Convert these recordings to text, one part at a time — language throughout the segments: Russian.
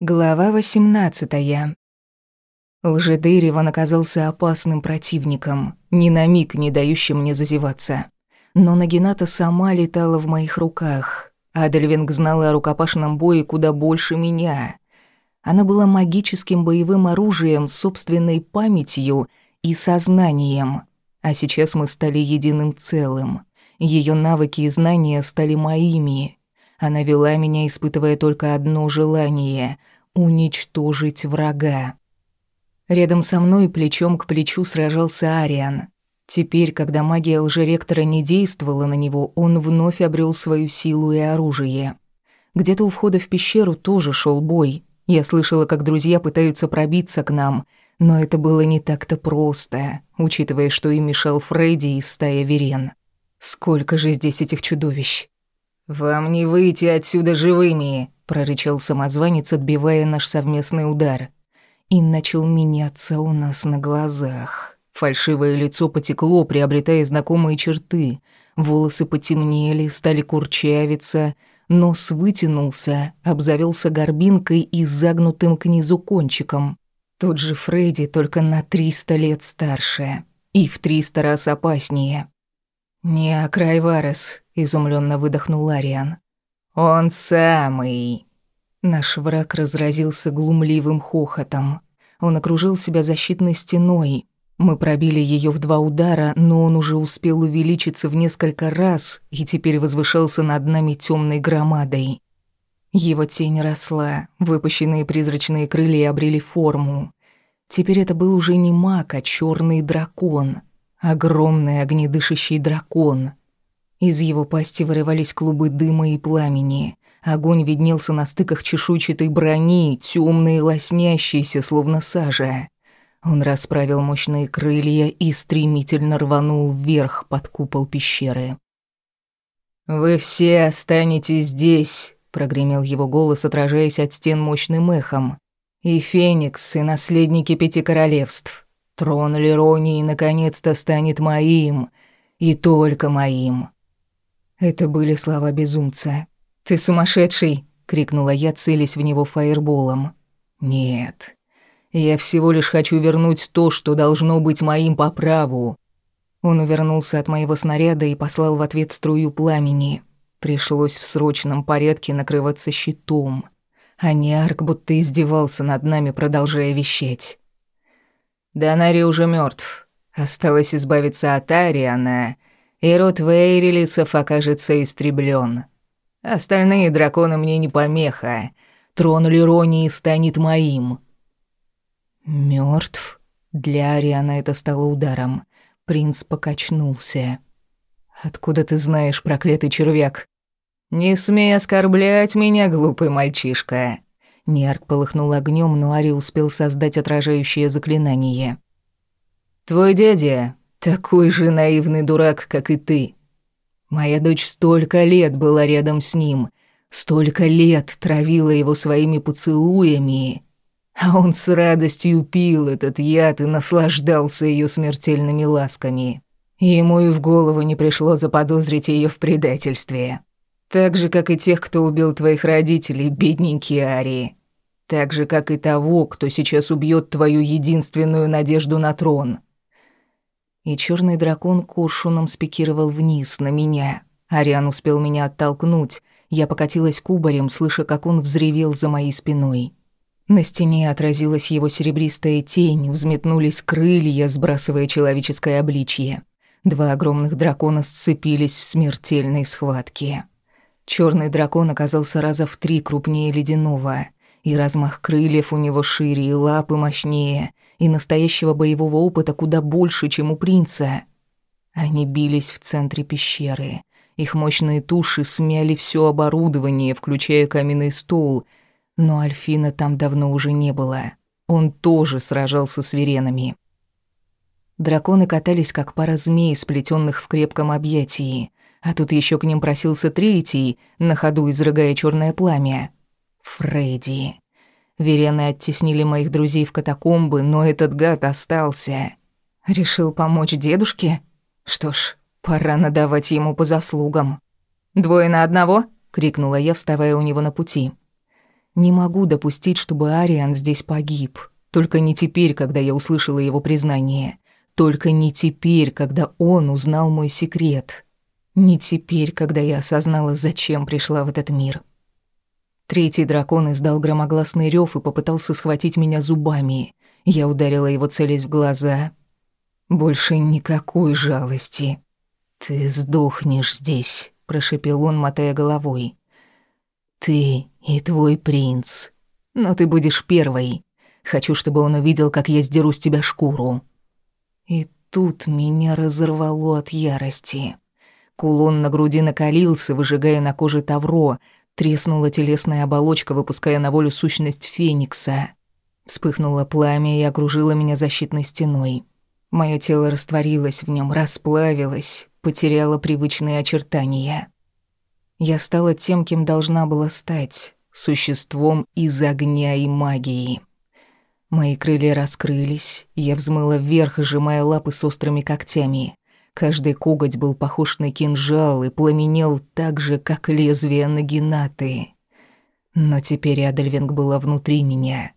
Глава 18. Лжедыреван оказался опасным противником, ни на миг не дающим мне зазеваться. Но Нагината сама летала в моих руках. Адельвинг знала о рукопашном бое куда больше меня. Она была магическим боевым оружием, собственной памятью и сознанием. А сейчас мы стали единым целым. Ее навыки и знания стали моими, она вела меня, испытывая только одно желание — уничтожить врага. Рядом со мной плечом к плечу сражался Ариан. Теперь, когда магия лжеректора не действовала на него, он вновь обрел свою силу и оружие. Где-то у входа в пещеру тоже шел бой. Я слышала, как друзья пытаются пробиться к нам, но это было не так-то просто, учитывая, что им мешал Фредди из стаи Верен. Сколько же здесь этих чудовищ? «Вам не выйти отсюда живыми!» — прорычал самозванец, отбивая наш совместный удар. И начал меняться у нас на глазах. Фальшивое лицо потекло, приобретая знакомые черты. Волосы потемнели, стали курчавиться, нос вытянулся, обзавелся горбинкой и загнутым к низу кончиком. Тот же Фредди, только на триста лет старше. И в триста раз опаснее. «Не Акрайварес», — изумленно выдохнул Ариан. «Он самый». Наш враг разразился глумливым хохотом. Он окружил себя защитной стеной. Мы пробили ее в два удара, но он уже успел увеличиться в несколько раз и теперь возвышался над нами темной громадой. Его тень росла, выпущенные призрачные крылья обрели форму. Теперь это был уже не маг, а черный дракон — Огромный огнедышащий дракон. Из его пасти вырывались клубы дыма и пламени. Огонь виднелся на стыках чешуйчатой брони, тёмный и лоснящийся, словно сажа. Он расправил мощные крылья и стремительно рванул вверх под купол пещеры. «Вы все останетесь здесь», — прогремел его голос, отражаясь от стен мощным эхом. «И Феникс, и наследники пяти королевств. Трон Леронии наконец-то станет моим, и только моим». Это были слова безумца. «Ты сумасшедший!» — крикнула я, целясь в него фаерболом. «Нет, я всего лишь хочу вернуть то, что должно быть моим по праву». Он увернулся от моего снаряда и послал в ответ струю пламени. Пришлось в срочном порядке накрываться щитом. А Ниарк будто издевался над нами, продолжая вещать. Донари уже мертв. Осталось избавиться от Ариана, и род Вейрелисов окажется истреблен. Остальные драконы мне не помеха. Трон Леронии станет моим. Мертв. Для Ариана это стало ударом. Принц покачнулся. «Откуда ты знаешь, проклятый червяк?» «Не смей оскорблять меня, глупый мальчишка. Ниарк полыхнул огнем, но Ари успел создать отражающее заклинание. «Твой дядя такой же наивный дурак, как и ты. Моя дочь столько лет была рядом с ним, столько лет травила его своими поцелуями, а он с радостью пил этот яд и наслаждался ее смертельными ласками. Ему и в голову не пришло заподозрить ее в предательстве. Так же, как и тех, кто убил твоих родителей, бедненький Ари так же, как и того, кто сейчас убьет твою единственную надежду на трон». И черный дракон куршуном спикировал вниз на меня. Ариан успел меня оттолкнуть. Я покатилась кубарем, слыша, как он взревел за моей спиной. На стене отразилась его серебристая тень, взметнулись крылья, сбрасывая человеческое обличье. Два огромных дракона сцепились в смертельной схватке. Черный дракон оказался раза в три крупнее ледяного — и размах крыльев у него шире, и лапы мощнее, и настоящего боевого опыта куда больше, чем у принца. Они бились в центре пещеры. Их мощные туши смяли все оборудование, включая каменный стол, но Альфина там давно уже не было. Он тоже сражался с веренами. Драконы катались, как пара змей, сплетенных в крепком объятии, а тут еще к ним просился третий, на ходу изрыгая черное пламя. Фредди. Верены оттеснили моих друзей в катакомбы, но этот гад остался. Решил помочь дедушке? Что ж, пора надавать ему по заслугам. «Двое на одного?» — крикнула я, вставая у него на пути. Не могу допустить, чтобы Ариан здесь погиб. Только не теперь, когда я услышала его признание. Только не теперь, когда он узнал мой секрет. Не теперь, когда я осознала, зачем пришла в этот мир. Третий дракон издал громогласный рев и попытался схватить меня зубами. Я ударила его, целясь в глаза. Больше никакой жалости. «Ты сдохнешь здесь», — прошепел он, мотая головой. «Ты и твой принц. Но ты будешь первой. Хочу, чтобы он увидел, как я сдеру с тебя шкуру». И тут меня разорвало от ярости. Кулон на груди накалился, выжигая на коже тавро. Треснула телесная оболочка, выпуская на волю сущность Феникса. Вспыхнуло пламя и окружило меня защитной стеной. Моё тело растворилось в нём, расплавилось, потеряло привычные очертания. Я стала тем, кем должна была стать, существом из огня и магии. Мои крылья раскрылись, я взмыла вверх, сжимая лапы с острыми когтями. Каждый коготь был похож на кинжал и пламенел так же, как лезвие нагинаты. Но теперь Адельвинг была внутри меня.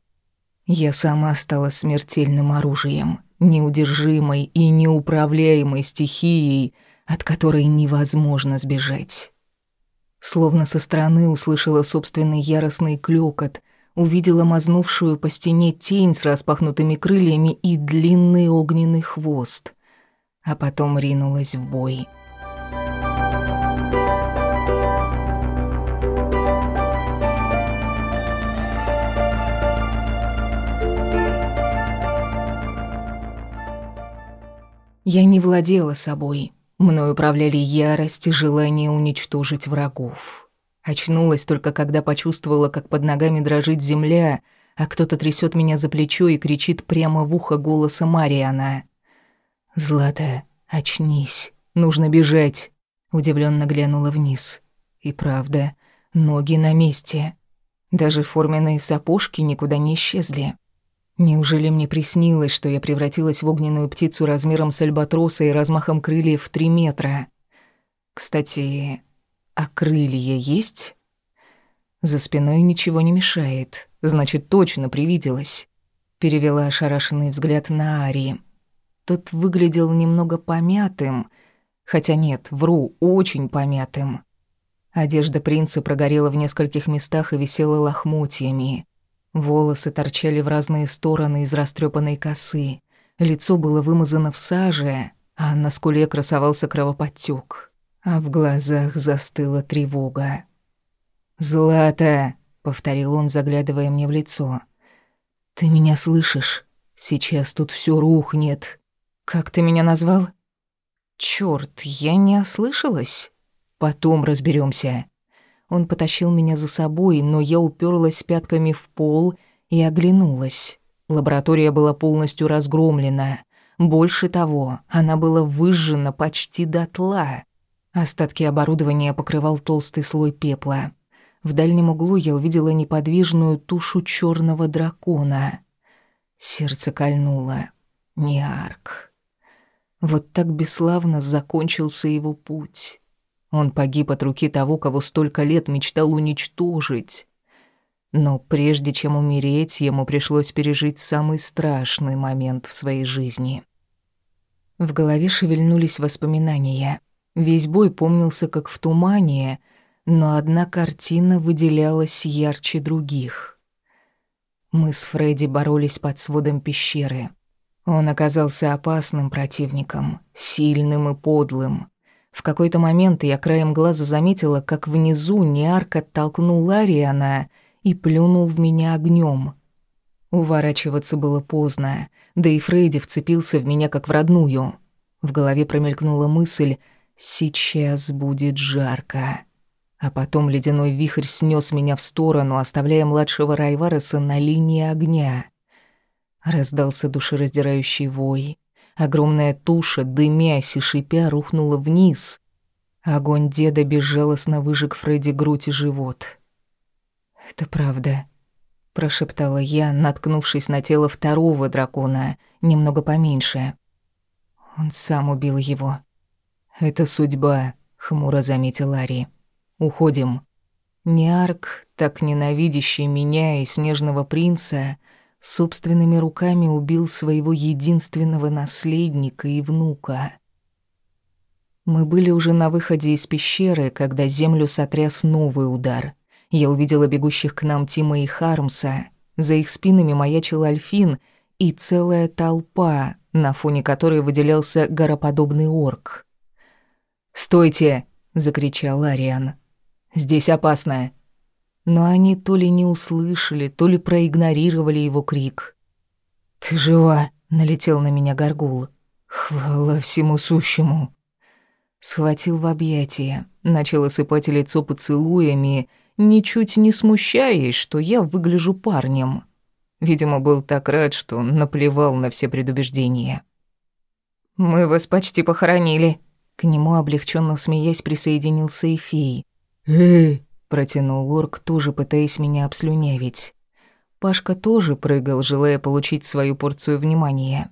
Я сама стала смертельным оружием, неудержимой и неуправляемой стихией, от которой невозможно сбежать. Словно со стороны услышала собственный яростный клёкот, увидела мазнувшую по стене тень с распахнутыми крыльями и длинный огненный хвост, а потом ринулась в бой. Я не владела собой. Мною управляли ярость и желание уничтожить врагов. Очнулась только когда почувствовала, как под ногами дрожит земля, а кто-то трясет меня за плечо и кричит прямо в ухо голоса Мариана. «Злата, очнись, нужно бежать!» Удивленно глянула вниз. И правда, ноги на месте. Даже форменные сапожки никуда не исчезли. Неужели мне приснилось, что я превратилась в огненную птицу размером с альбатроса и размахом крыльев в три метра? Кстати, а крылья есть? За спиной ничего не мешает. Значит, точно привиделась. Перевела ошарашенный взгляд на Ари. Тот выглядел немного помятым, хотя нет, вру, очень помятым. Одежда принца прогорела в нескольких местах и висела лохмотьями. Волосы торчали в разные стороны из растрепанной косы. Лицо было вымазано в саже, а на скуле красовался кровоподтёк. А в глазах застыла тревога. «Злата!» — повторил он, заглядывая мне в лицо. «Ты меня слышишь? Сейчас тут всё рухнет. Как ты меня назвал?» «Чёрт, я не ослышалась?» «Потом разберёмся. Он потащил меня за собой, но я уперлась пятками в пол и оглянулась. Лаборатория была полностью разгромлена. Больше того, она была выжжена почти дотла. Остатки оборудования покрывал толстый слой пепла. В дальнем углу я увидела неподвижную тушу черного дракона. Сердце кольнуло. Ниарк. Вот так бесславно закончился его путь. Он погиб от руки того, кого столько лет мечтал уничтожить. Но прежде чем умереть, ему пришлось пережить самый страшный момент в своей жизни. В голове шевельнулись воспоминания. Весь бой помнился как в тумане, но одна картина выделялась ярче других. Мы с Фредди боролись под сводом пещеры. Он оказался опасным противником, сильным и подлым. В какой-то момент я краем глаза заметила, как внизу Ниарк оттолкнул Ариана и плюнул в меня огнем. Уворачиваться было поздно, да и Фредди вцепился в меня как в родную. В голове промелькнула мысль «сейчас будет жарко». А потом ледяной вихрь снес меня в сторону, оставляя младшего Райвареса на линии огня. Раздался душераздирающий вой. Огромная туша, дымясь и шипя, рухнула вниз. Огонь деда безжалостно выжег Фредди грудь и живот. «Это правда», — прошептала я, наткнувшись на тело второго дракона, немного поменьше. Он сам убил его. «Это судьба», — хмуро заметил Ари. «Уходим». Ниарк так ненавидящий меня и снежного принца, собственными руками убил своего единственного наследника и внука. Мы были уже на выходе из пещеры, когда землю сотряс новый удар. Я увидела бегущих к нам Тима и Хармса. За их спинами маячил Альфин и целая толпа, на фоне которой выделялся гороподобный орк. «Стойте!» — закричал Ариан. «Здесь опасно!» Но они то ли не услышали, то ли проигнорировали его крик. «Ты жива!» — налетел на меня горгул. «Хвала всему сущему!» Схватил в объятия, начал осыпать лицо поцелуями, ничуть не смущаясь, что я выгляжу парнем. Видимо, был так рад, что наплевал на все предубеждения. «Мы вас почти похоронили», к нему, облегченно смеясь, присоединился и фей. «Эй!» — протянул Лорк, тоже пытаясь меня обслюнявить. Пашка тоже прыгал, желая получить свою порцию внимания.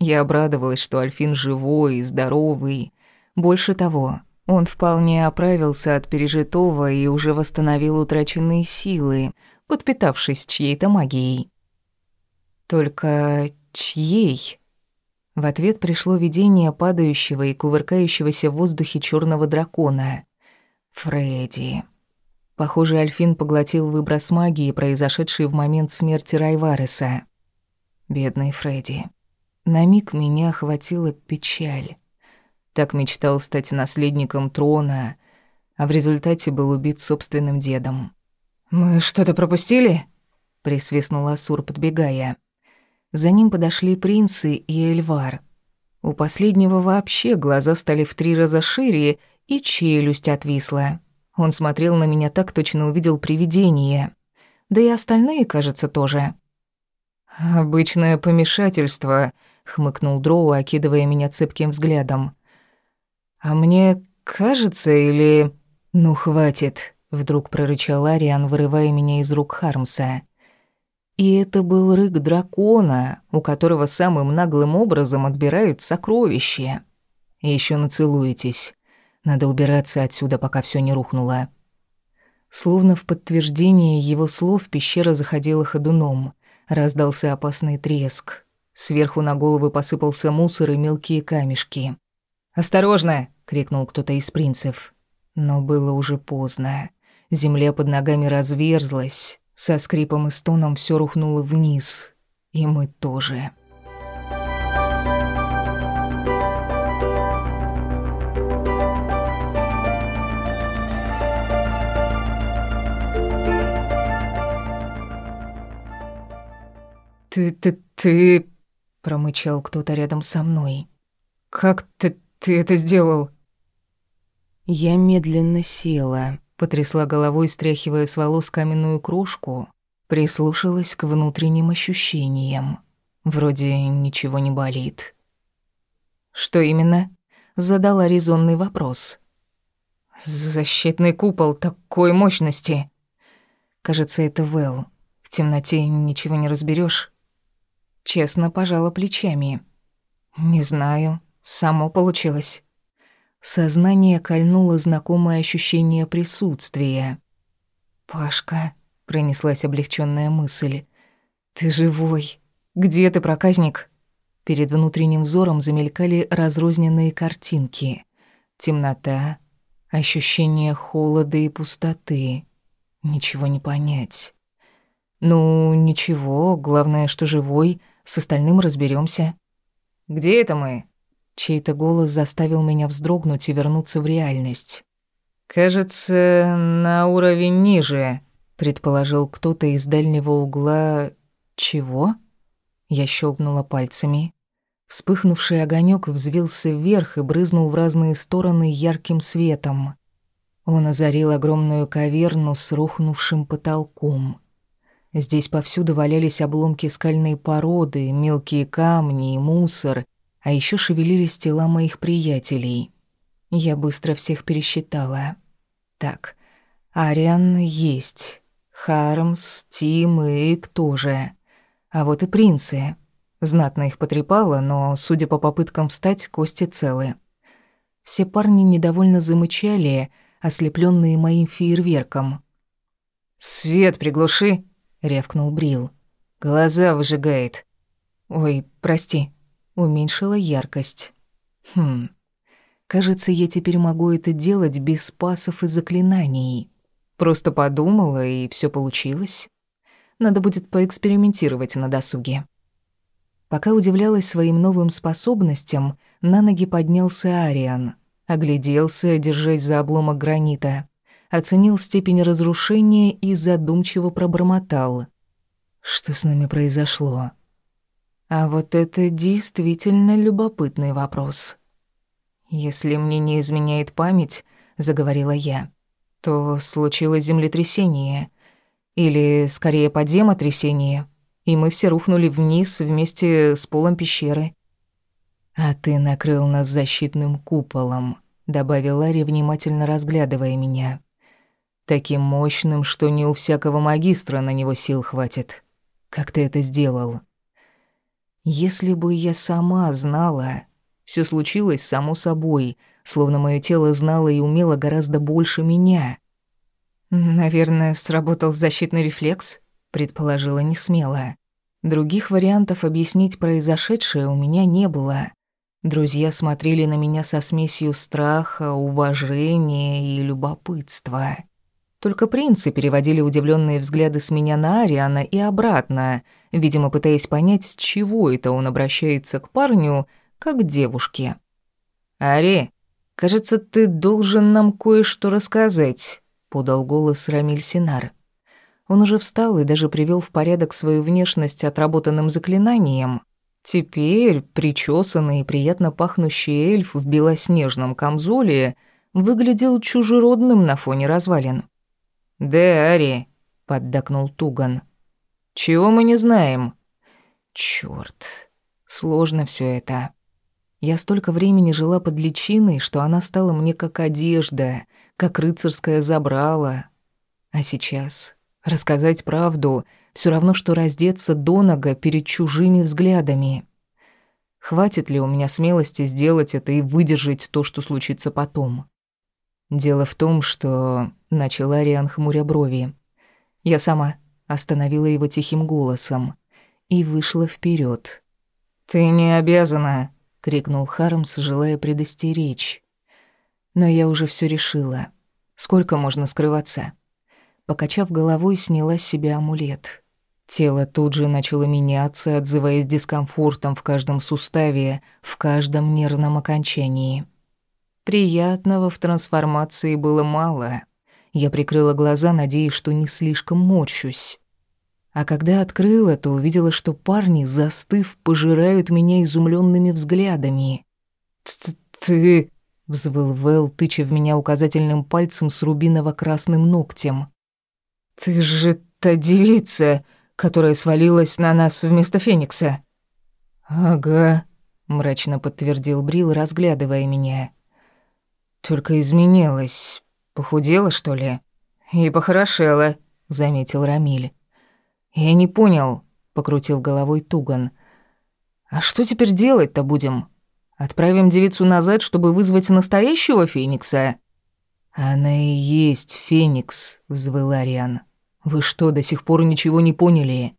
Я обрадовалась, что Альфин живой и здоровый. Больше того, он вполне оправился от пережитого и уже восстановил утраченные силы, подпитавшись чьей-то магией. Только чьей? В ответ пришло видение падающего и кувыркающегося в воздухе черного дракона. Фредди. Похоже, Альфин поглотил выброс магии, произошедший в момент смерти Райвареса. Бедный Фредди. На миг меня охватила печаль. Так мечтал стать наследником трона, а в результате был убит собственным дедом. «Мы что-то пропустили?» — присвистнул Асур, подбегая. За ним подошли принцы и Эльвар. У последнего вообще глаза стали в три раза шире, и челюсть отвисла. Он смотрел на меня так, точно увидел привидение. Да и остальные, кажется, тоже. «Обычное помешательство», — хмыкнул Дроу, окидывая меня цепким взглядом. «А мне кажется, или...» «Ну, хватит», — вдруг прорычал Ариан, вырывая меня из рук Хармса. И это был рык дракона, у которого самым наглым образом отбирают сокровища. Еще нацелуетесь. Надо убираться отсюда, пока все не рухнуло. Словно в подтверждение его слов пещера заходила ходуном. Раздался опасный треск. Сверху на головы посыпался мусор и мелкие камешки. «Осторожно!» — крикнул кто-то из принцев. Но было уже поздно. Земля под ногами разверзлась. Со скрипом и стоном все рухнуло вниз, и мы тоже. «Ты, ты, ты...» — промычал кто-то рядом со мной. «Как ты, ты это сделал?» Я медленно села, потрясла головой, стряхивая с волос каменную крошку, прислушалась к внутренним ощущениям. Вроде ничего не болит. «Что именно?» — задала резонный вопрос. «Защитный купол такой мощности!» «Кажется, это Вэл. В темноте ничего не разберешь. Честно пожала плечами. «Не знаю. Само получилось». Сознание кольнуло знакомое ощущение присутствия. «Пашка», — пронеслась облегченная мысль, — «ты живой. Где ты, проказник?» Перед внутренним взором замелькали разрозненные картинки. Темнота, ощущение холода и пустоты. Ничего не понять. «Ну, ничего, главное, что живой, с остальным разберемся. «Где это мы?» Чей-то голос заставил меня вздрогнуть и вернуться в реальность. «Кажется, на уровень ниже», — предположил кто-то из дальнего угла... «Чего?» Я щелкнула пальцами. Вспыхнувший огонек взвился вверх и брызнул в разные стороны ярким светом. Он озарил огромную каверну с рухнувшим потолком. Здесь повсюду валялись обломки скальной породы, мелкие камни и мусор, а еще шевелились тела моих приятелей. Я быстро всех пересчитала. Так, Ариан есть, Хармс, Тим и Ик тоже. А вот и принцы. Знатно их потрепало, но, судя по попыткам встать, кости целы. Все парни недовольно замычали, ослепленные моим фейерверком. «Свет приглуши», — рявкнул Брил. «Глаза выжигает». «Ой, прости», — уменьшила яркость. «Хм, кажется, я теперь могу это делать без пасов и заклинаний. Просто подумала, и все получилось. Надо будет поэкспериментировать на досуге». Пока удивлялась своим новым способностям, на ноги поднялся Ариан. Огляделся, держась за обломок гранита. Оценил степень разрушения и задумчиво пробормотал. Что с нами произошло? А вот это действительно любопытный вопрос. «Если мне не изменяет память», — заговорила я, — «то случилось землетрясение. Или, скорее, подземотрясение, и мы все рухнули вниз вместе с полом пещеры. «А ты накрыл нас защитным куполом», — добавил Ларри, внимательно разглядывая меня. «Таким мощным, что не у всякого магистра на него сил хватит. Как ты это сделал?» «Если бы я сама знала...» Все случилось само собой, словно мое тело знало и умело гораздо больше меня. «Наверное, сработал защитный рефлекс?» предположила не смело. Других вариантов объяснить произошедшее у меня не было. Друзья смотрели на меня со смесью страха, уважения и любопытства. Только принцы переводили удивленные взгляды с меня на Ариана и обратно, видимо, пытаясь понять, с чего это он обращается к парню, как к девушке. «Ари, кажется, ты должен нам кое-что рассказать», — подал голос Рамиль Синар. Он уже встал и даже привел в порядок свою внешность отработанным заклинанием. Теперь причесанный и приятно пахнущий эльф в белоснежном камзоле выглядел чужеродным на фоне развалин. «Да, Ари», — поддакнул Туган. «Чего мы не знаем?» «Чёрт, сложно всё это». Я столько времени жила под личиной, что она стала мне как одежда, как рыцарское забрало. А сейчас Рассказать правду все равно, что раздеться до нога перед чужими взглядами. Хватит ли у меня смелости сделать это и выдержать то, что случится потом? Дело в том, что... Начал Ариан хмуря брови. Я сама остановила его тихим голосом и вышла вперед. «Ты не обязана!» — крикнул Хармс, желая предостеречь. Но я уже все решила. Сколько можно скрываться? Покачав головой, сняла с себя амулет. Тело тут же начало меняться, отзываясь дискомфортом в каждом суставе, в каждом нервном окончании. Приятного в трансформации было мало. Я прикрыла глаза, надеясь, что не слишком морщусь. А когда открыла, то увидела, что парни, застыв, пожирают меня изумленными взглядами. «Ты...» — взвыл Вэл, тыча в меня указательным пальцем с рубиново-красным ногтем. «Ты же та девица, которая свалилась на нас вместо Феникса». «Ага», — мрачно подтвердил Брил, разглядывая меня. «Только изменилась. Похудела, что ли?» «И похорошела», — заметил Рамиль. «Я не понял», — покрутил головой Туган. «А что теперь делать-то будем? Отправим девицу назад, чтобы вызвать настоящего Феникса?» «Она и есть Феникс», — взвыл Ариан. «Вы что, до сих пор ничего не поняли?»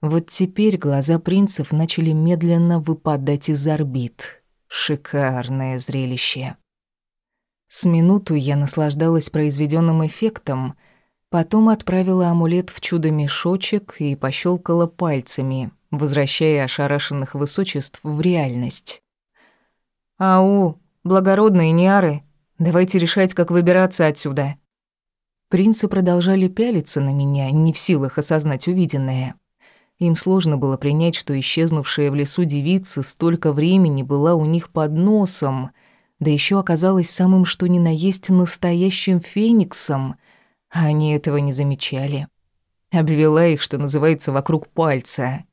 Вот теперь глаза принцев начали медленно выпадать из орбит. Шикарное зрелище. С минуту я наслаждалась произведенным эффектом, потом отправила амулет в чудо-мешочек и пощелкала пальцами, возвращая ошарашенных высочеств в реальность. «Ау, благородные неары!» Давайте решать, как выбираться отсюда». Принцы продолжали пялиться на меня, не в силах осознать увиденное. Им сложно было принять, что исчезнувшая в лесу девица столько времени была у них под носом, да еще оказалась самым что ни на есть настоящим фениксом, а они этого не замечали. Обвела их, что называется, вокруг пальца.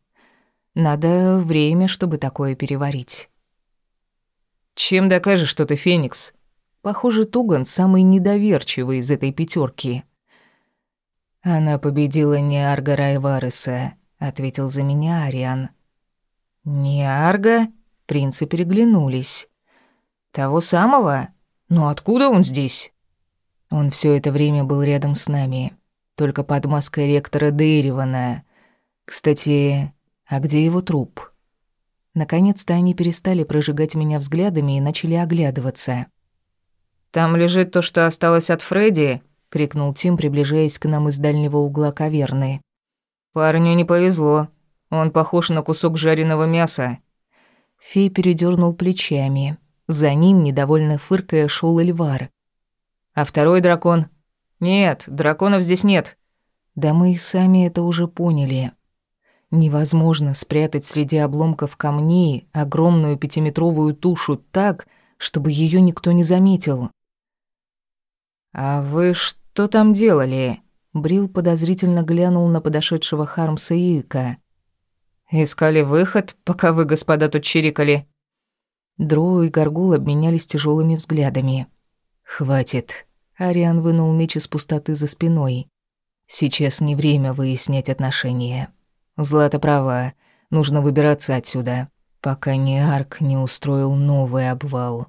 Надо время, чтобы такое переварить. «Чем докажешь, что ты феникс?» Похоже, Туган самый недоверчивый из этой пятерки. «Она победила не Арга Райвареса», — ответил за меня Ариан. «Не Арга?» — принцы переглянулись. «Того самого? Но откуда он здесь?» Он все это время был рядом с нами. только под маской ректора Дейривана. Кстати, а где его труп? Наконец-то они перестали прожигать меня взглядами и начали оглядываться. «Там лежит то, что осталось от Фредди», — крикнул Тим, приближаясь к нам из дальнего угла каверны. «Парню не повезло. Он похож на кусок жареного мяса». Фей передернул плечами. За ним, недовольно фыркая, шел Эльвар. «А второй дракон?» «Нет, драконов здесь нет». «Да мы и сами это уже поняли. Невозможно спрятать среди обломков камней огромную пятиметровую тушу так, чтобы ее никто не заметил. «А вы что там делали?» Брил подозрительно глянул на подошедшего Хармса Ика. «Искали выход, пока вы, господа, тут чирикали». Дроу и Горгул обменялись тяжелыми взглядами. «Хватит». Ариан вынул меч из пустоты за спиной. «Сейчас не время выяснять отношения. Злата права, нужно выбираться отсюда, пока не Арк не устроил новый обвал.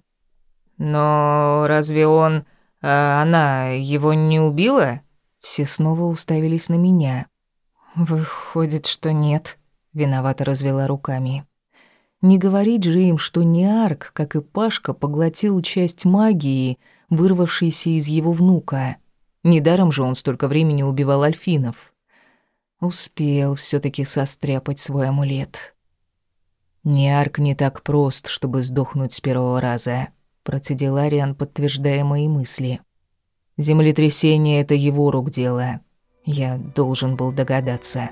Но разве он... А она его не убила? Все снова уставились на меня. Выходит, что нет. Виновато развела руками. Не говорить же им, что не Арк, как и Пашка, поглотил часть магии, вырвавшейся из его внука. Недаром же он столько времени убивал альфинов. Успел все таки состряпать свой амулет. «Ниарк не так прост, чтобы сдохнуть с первого раза», — процедил Ариан, подтверждая мои мысли. «Землетрясение — это его рук дело. Я должен был догадаться».